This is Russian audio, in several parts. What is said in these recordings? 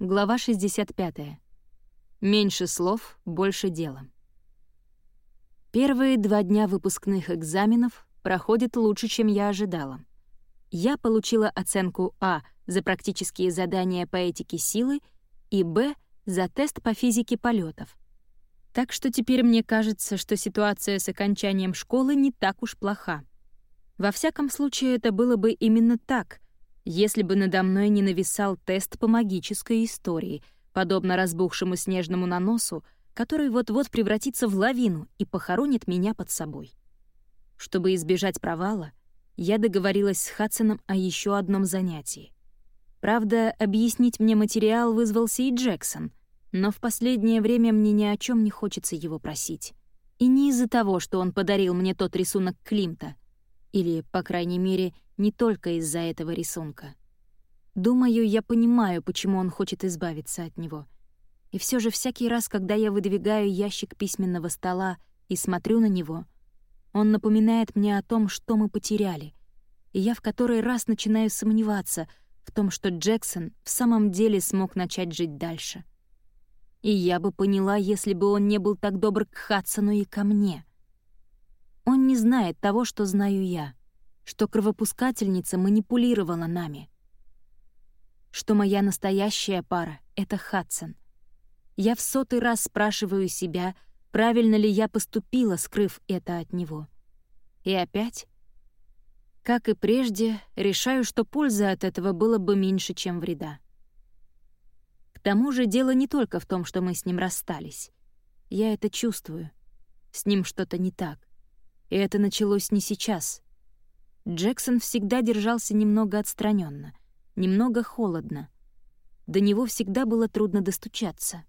Глава 65. Меньше слов, больше дела. Первые два дня выпускных экзаменов проходят лучше, чем я ожидала. Я получила оценку А за практические задания по этике силы и Б за тест по физике полетов. Так что теперь мне кажется, что ситуация с окончанием школы не так уж плоха. Во всяком случае, это было бы именно так — если бы надо мной не нависал тест по магической истории, подобно разбухшему снежному наносу, который вот-вот превратится в лавину и похоронит меня под собой. Чтобы избежать провала, я договорилась с Хадсоном о еще одном занятии. Правда, объяснить мне материал вызвался и Джексон, но в последнее время мне ни о чем не хочется его просить. И не из-за того, что он подарил мне тот рисунок Климта. Или, по крайней мере, не только из-за этого рисунка. Думаю, я понимаю, почему он хочет избавиться от него. И все же всякий раз, когда я выдвигаю ящик письменного стола и смотрю на него, он напоминает мне о том, что мы потеряли. И я в который раз начинаю сомневаться в том, что Джексон в самом деле смог начать жить дальше. И я бы поняла, если бы он не был так добр к Хадсону и ко мне. Он не знает того, что знаю я — что кровопускательница манипулировала нами. Что моя настоящая пара — это Хадсон. Я в сотый раз спрашиваю себя, правильно ли я поступила, скрыв это от него. И опять, как и прежде, решаю, что пользы от этого было бы меньше, чем вреда. К тому же дело не только в том, что мы с ним расстались. Я это чувствую. С ним что-то не так. И это началось не сейчас — Джексон всегда держался немного отстраненно, немного холодно. До него всегда было трудно достучаться.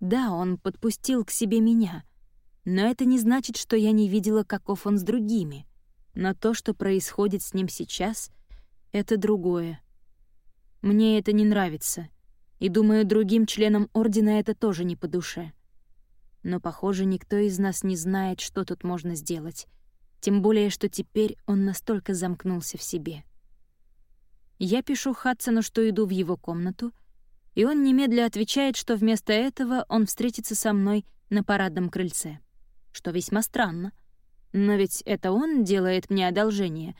Да, он подпустил к себе меня, но это не значит, что я не видела, каков он с другими. Но то, что происходит с ним сейчас, — это другое. Мне это не нравится, и, думаю, другим членам Ордена это тоже не по душе. Но, похоже, никто из нас не знает, что тут можно сделать, тем более, что теперь он настолько замкнулся в себе. Я пишу Хадсону, что иду в его комнату, и он немедля отвечает, что вместо этого он встретится со мной на парадном крыльце. Что весьма странно. Но ведь это он делает мне одолжение,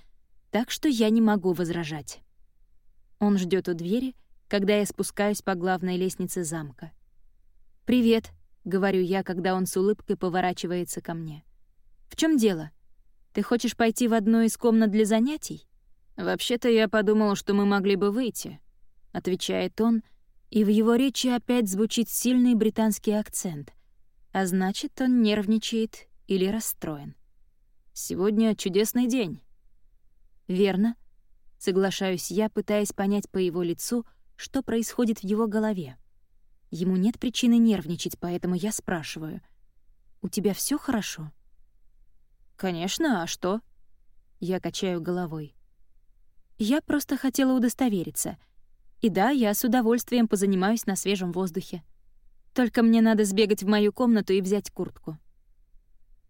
так что я не могу возражать. Он ждет у двери, когда я спускаюсь по главной лестнице замка. «Привет», — говорю я, когда он с улыбкой поворачивается ко мне. «В чем дело?» Ты хочешь пойти в одну из комнат для занятий? Вообще-то я подумал, что мы могли бы выйти, отвечает он, и в его речи опять звучит сильный британский акцент. А значит, он нервничает или расстроен. Сегодня чудесный день. Верно. Соглашаюсь я, пытаясь понять по его лицу, что происходит в его голове. Ему нет причины нервничать, поэтому я спрашиваю. «У тебя все хорошо?» «Конечно, а что?» Я качаю головой. «Я просто хотела удостовериться. И да, я с удовольствием позанимаюсь на свежем воздухе. Только мне надо сбегать в мою комнату и взять куртку».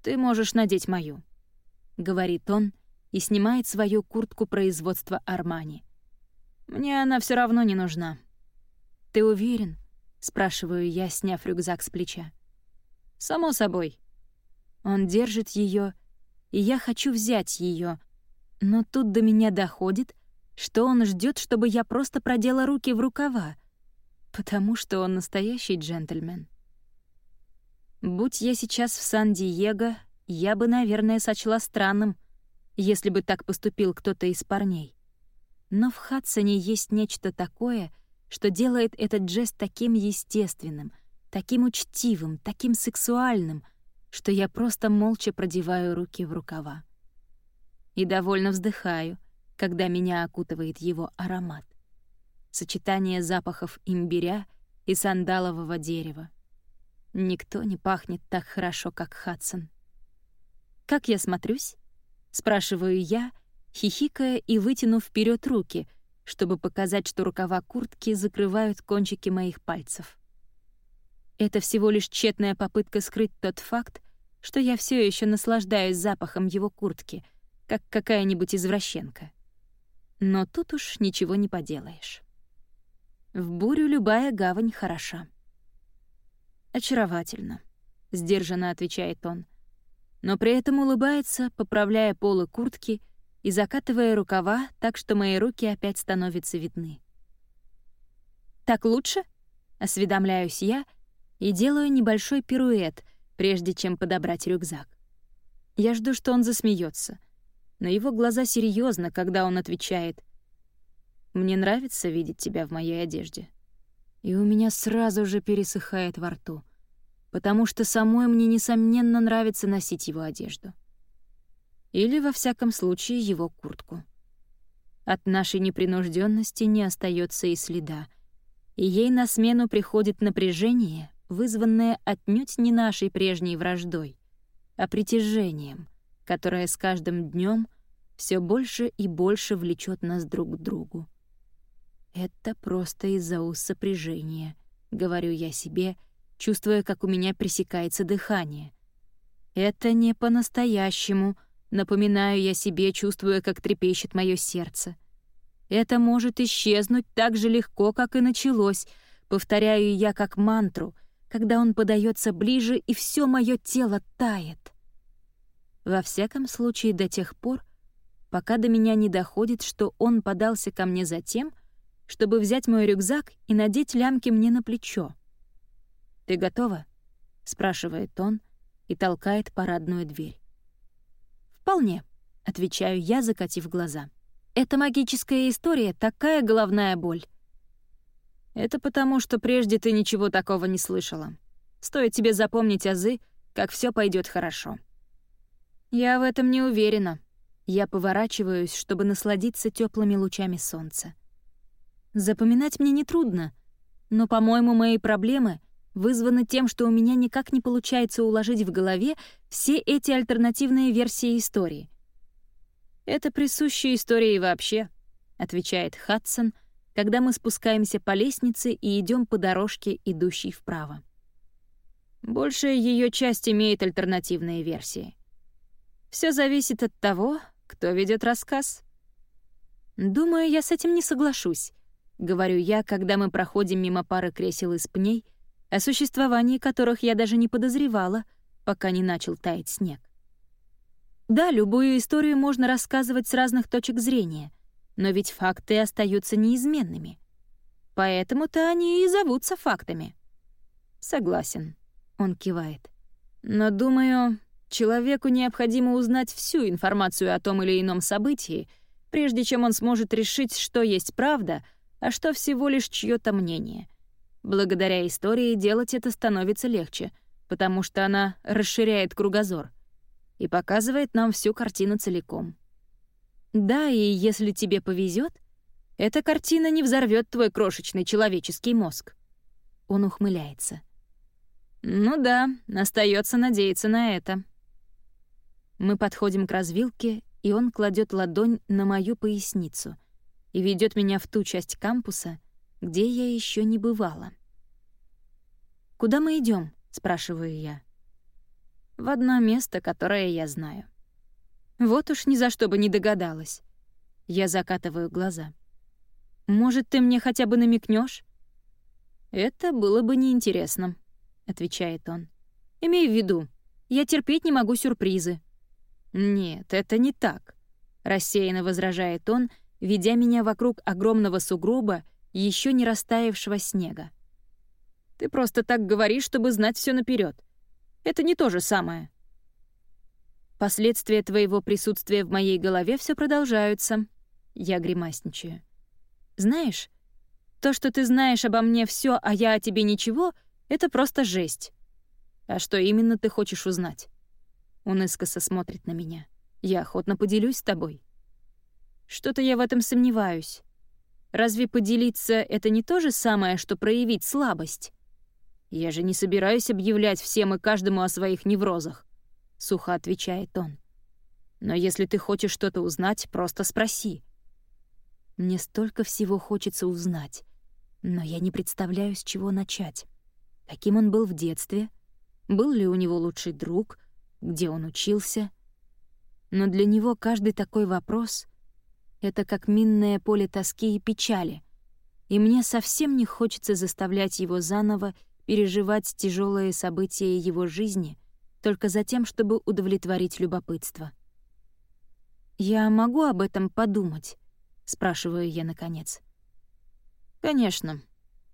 «Ты можешь надеть мою», — говорит он и снимает свою куртку производства Армани. «Мне она все равно не нужна». «Ты уверен?» — спрашиваю я, сняв рюкзак с плеча. «Само собой». Он держит ее и я хочу взять ее. Но тут до меня доходит, что он ждет, чтобы я просто продела руки в рукава, потому что он настоящий джентльмен. Будь я сейчас в Сан-Диего, я бы, наверное, сочла странным, если бы так поступил кто-то из парней. Но в Хадсоне есть нечто такое, что делает этот жест таким естественным, таким учтивым, таким сексуальным — что я просто молча продеваю руки в рукава. И довольно вздыхаю, когда меня окутывает его аромат. Сочетание запахов имбиря и сандалового дерева. Никто не пахнет так хорошо, как Хадсон. «Как я смотрюсь?» — спрашиваю я, хихикая и вытянув вперед руки, чтобы показать, что рукава куртки закрывают кончики моих пальцев. Это всего лишь тщетная попытка скрыть тот факт, что я все еще наслаждаюсь запахом его куртки, как какая-нибудь извращенка. Но тут уж ничего не поделаешь. В бурю любая гавань хороша. «Очаровательно», — сдержанно отвечает он. Но при этом улыбается, поправляя полы куртки и закатывая рукава так, что мои руки опять становятся видны. «Так лучше?» — осведомляюсь я и делаю небольшой пируэт, прежде чем подобрать рюкзак. Я жду, что он засмеется, но его глаза серьезно, когда он отвечает. «Мне нравится видеть тебя в моей одежде» и у меня сразу же пересыхает во рту, потому что самой мне, несомненно, нравится носить его одежду. Или, во всяком случае, его куртку. От нашей непринужденности не остается и следа, и ей на смену приходит напряжение, вызванное отнюдь не нашей прежней враждой, а притяжением, которое с каждым днем все больше и больше влечет нас друг к другу. «Это просто из-за сопряжения», — говорю я себе, чувствуя, как у меня пресекается дыхание. «Это не по-настоящему», — напоминаю я себе, чувствуя, как трепещет мое сердце. «Это может исчезнуть так же легко, как и началось», — повторяю я как мантру, когда он подается ближе, и все мое тело тает. Во всяком случае, до тех пор, пока до меня не доходит, что он подался ко мне за тем, — чтобы взять мой рюкзак и надеть лямки мне на плечо. «Ты готова?» — спрашивает он и толкает парадную дверь. «Вполне», — отвечаю я, закатив глаза. «Эта магическая история — такая головная боль». «Это потому, что прежде ты ничего такого не слышала. Стоит тебе запомнить азы, как все пойдет хорошо». «Я в этом не уверена». Я поворачиваюсь, чтобы насладиться теплыми лучами солнца. Запоминать мне нетрудно, но, по-моему, мои проблемы вызваны тем, что у меня никак не получается уложить в голове все эти альтернативные версии истории. «Это присуще истории вообще», — отвечает Хадсон, когда мы спускаемся по лестнице и идем по дорожке, идущей вправо. Большая ее часть имеет альтернативные версии. Все зависит от того, кто ведет рассказ. Думаю, я с этим не соглашусь. — говорю я, когда мы проходим мимо пары кресел из пней, о существовании которых я даже не подозревала, пока не начал таять снег. Да, любую историю можно рассказывать с разных точек зрения, но ведь факты остаются неизменными. Поэтому-то они и зовутся фактами. Согласен, он кивает. Но думаю, человеку необходимо узнать всю информацию о том или ином событии, прежде чем он сможет решить, что есть правда — а что всего лишь чьё-то мнение. Благодаря истории делать это становится легче, потому что она расширяет кругозор и показывает нам всю картину целиком. Да, и если тебе повезет, эта картина не взорвет твой крошечный человеческий мозг. Он ухмыляется. Ну да, остается надеяться на это. Мы подходим к развилке, и он кладет ладонь на мою поясницу — и ведет меня в ту часть кампуса, где я еще не бывала. «Куда мы идем? спрашиваю я. «В одно место, которое я знаю». Вот уж ни за что бы не догадалась. Я закатываю глаза. «Может, ты мне хотя бы намекнешь? «Это было бы неинтересно», — отвечает он. «Имей в виду, я терпеть не могу сюрпризы». «Нет, это не так», — рассеянно возражает он, — ведя меня вокруг огромного сугроба еще не растаявшего снега. «Ты просто так говоришь, чтобы знать все наперед. Это не то же самое». Последствия твоего присутствия в моей голове все продолжаются. Я гримасничаю. Знаешь, то, что ты знаешь обо мне все, а я о тебе ничего, это просто жесть. А что именно ты хочешь узнать? Он искоса смотрит на меня. Я охотно поделюсь с тобой. Что-то я в этом сомневаюсь. Разве поделиться — это не то же самое, что проявить слабость? Я же не собираюсь объявлять всем и каждому о своих неврозах, — сухо отвечает он. Но если ты хочешь что-то узнать, просто спроси. Мне столько всего хочется узнать, но я не представляю, с чего начать. Каким он был в детстве? Был ли у него лучший друг? Где он учился? Но для него каждый такой вопрос — это как минное поле тоски и печали. и мне совсем не хочется заставлять его заново переживать тяжелые события его жизни только за тем, чтобы удовлетворить любопытство. «Я могу об этом подумать?» — спрашиваю я наконец. «Конечно.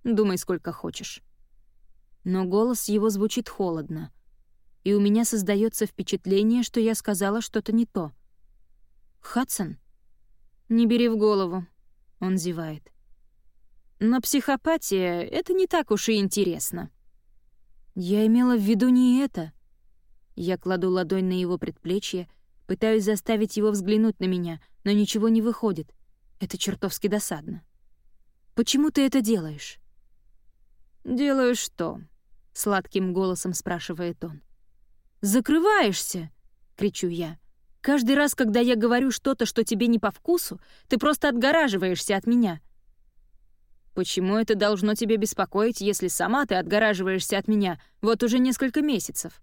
Думай, сколько хочешь». Но голос его звучит холодно, и у меня создается впечатление, что я сказала что-то не то. «Хадсон?» «Не бери в голову», — он зевает. «Но психопатия — это не так уж и интересно». «Я имела в виду не это». Я кладу ладонь на его предплечье, пытаюсь заставить его взглянуть на меня, но ничего не выходит. Это чертовски досадно. «Почему ты это делаешь?» «Делаю что?» — сладким голосом спрашивает он. «Закрываешься!» — кричу я. «Каждый раз, когда я говорю что-то, что тебе не по вкусу, ты просто отгораживаешься от меня». «Почему это должно тебя беспокоить, если сама ты отгораживаешься от меня вот уже несколько месяцев?»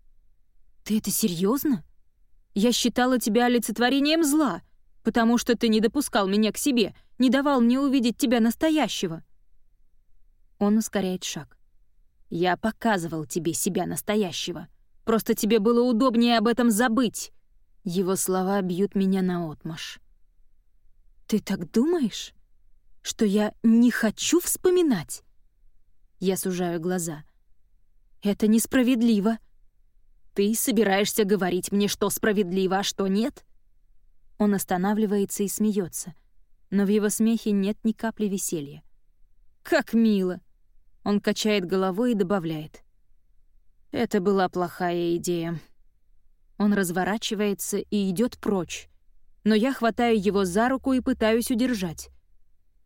«Ты это серьезно? Я считала тебя олицетворением зла, потому что ты не допускал меня к себе, не давал мне увидеть тебя настоящего». Он ускоряет шаг. «Я показывал тебе себя настоящего. Просто тебе было удобнее об этом забыть». Его слова бьют меня наотмашь. «Ты так думаешь, что я не хочу вспоминать?» Я сужаю глаза. «Это несправедливо. Ты собираешься говорить мне, что справедливо, а что нет?» Он останавливается и смеется, но в его смехе нет ни капли веселья. «Как мило!» Он качает головой и добавляет. Это была плохая идея. Он разворачивается и идет прочь, но я хватаю его за руку и пытаюсь удержать.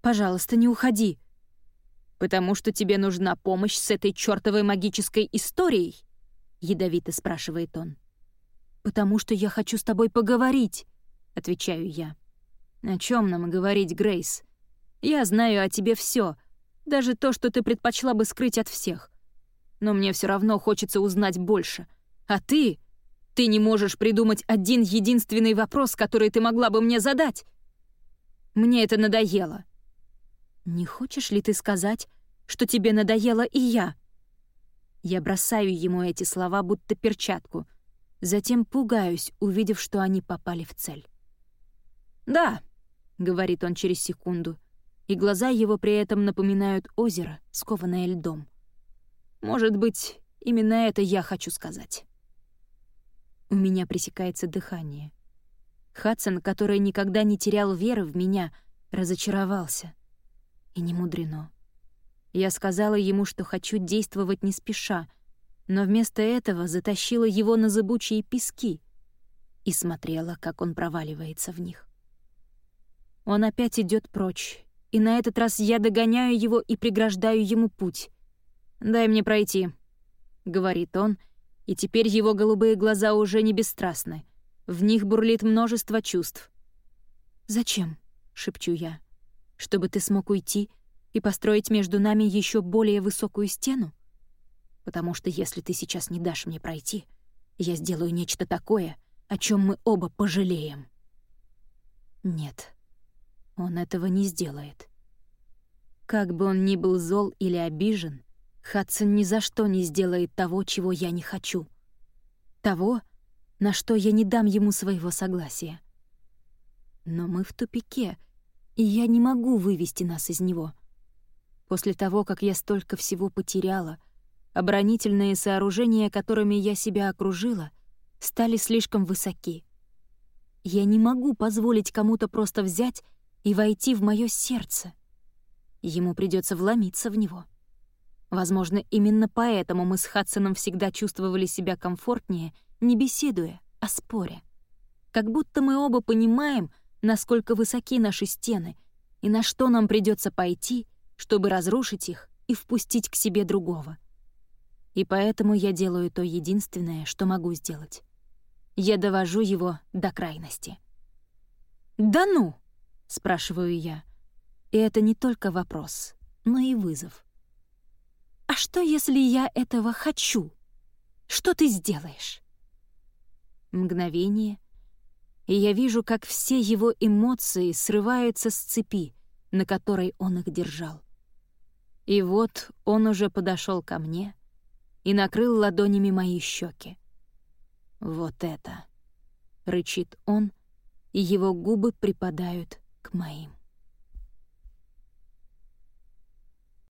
«Пожалуйста, не уходи!» «Потому что тебе нужна помощь с этой чёртовой магической историей?» — ядовито спрашивает он. «Потому что я хочу с тобой поговорить», — отвечаю я. «О чем нам говорить, Грейс? Я знаю о тебе все, даже то, что ты предпочла бы скрыть от всех. Но мне все равно хочется узнать больше. А ты... Ты не можешь придумать один единственный вопрос, который ты могла бы мне задать. Мне это надоело. Не хочешь ли ты сказать, что тебе надоело и я? Я бросаю ему эти слова, будто перчатку. Затем пугаюсь, увидев, что они попали в цель. «Да», — говорит он через секунду, и глаза его при этом напоминают озеро, скованное льдом. «Может быть, именно это я хочу сказать». У меня пресекается дыхание. Хадсон, который никогда не терял веры в меня, разочаровался. И не мудрено. Я сказала ему, что хочу действовать не спеша, но вместо этого затащила его на зыбучие пески и смотрела, как он проваливается в них. Он опять идет прочь, и на этот раз я догоняю его и преграждаю ему путь. «Дай мне пройти», — говорит он, и теперь его голубые глаза уже не бесстрастны. В них бурлит множество чувств. «Зачем?» — шепчу я. «Чтобы ты смог уйти и построить между нами еще более высокую стену? Потому что если ты сейчас не дашь мне пройти, я сделаю нечто такое, о чем мы оба пожалеем». «Нет», он этого не сделает. Как бы он ни был зол или обижен, Хадсон ни за что не сделает того, чего я не хочу. Того, на что я не дам ему своего согласия. Но мы в тупике, и я не могу вывести нас из него. После того, как я столько всего потеряла, оборонительные сооружения, которыми я себя окружила, стали слишком высоки. Я не могу позволить кому-то просто взять и войти в мое сердце. Ему придется вломиться в него. Возможно, именно поэтому мы с Хадсоном всегда чувствовали себя комфортнее, не беседуя, а споря. Как будто мы оба понимаем, насколько высоки наши стены и на что нам придется пойти, чтобы разрушить их и впустить к себе другого. И поэтому я делаю то единственное, что могу сделать. Я довожу его до крайности. «Да ну!» спрашиваю я. И это не только вопрос, но и вызов. А что, если я этого хочу? Что ты сделаешь? Мгновение, и я вижу, как все его эмоции срываются с цепи, на которой он их держал. И вот он уже подошел ко мне и накрыл ладонями мои щеки. «Вот это!» — рычит он, и его губы припадают к моим.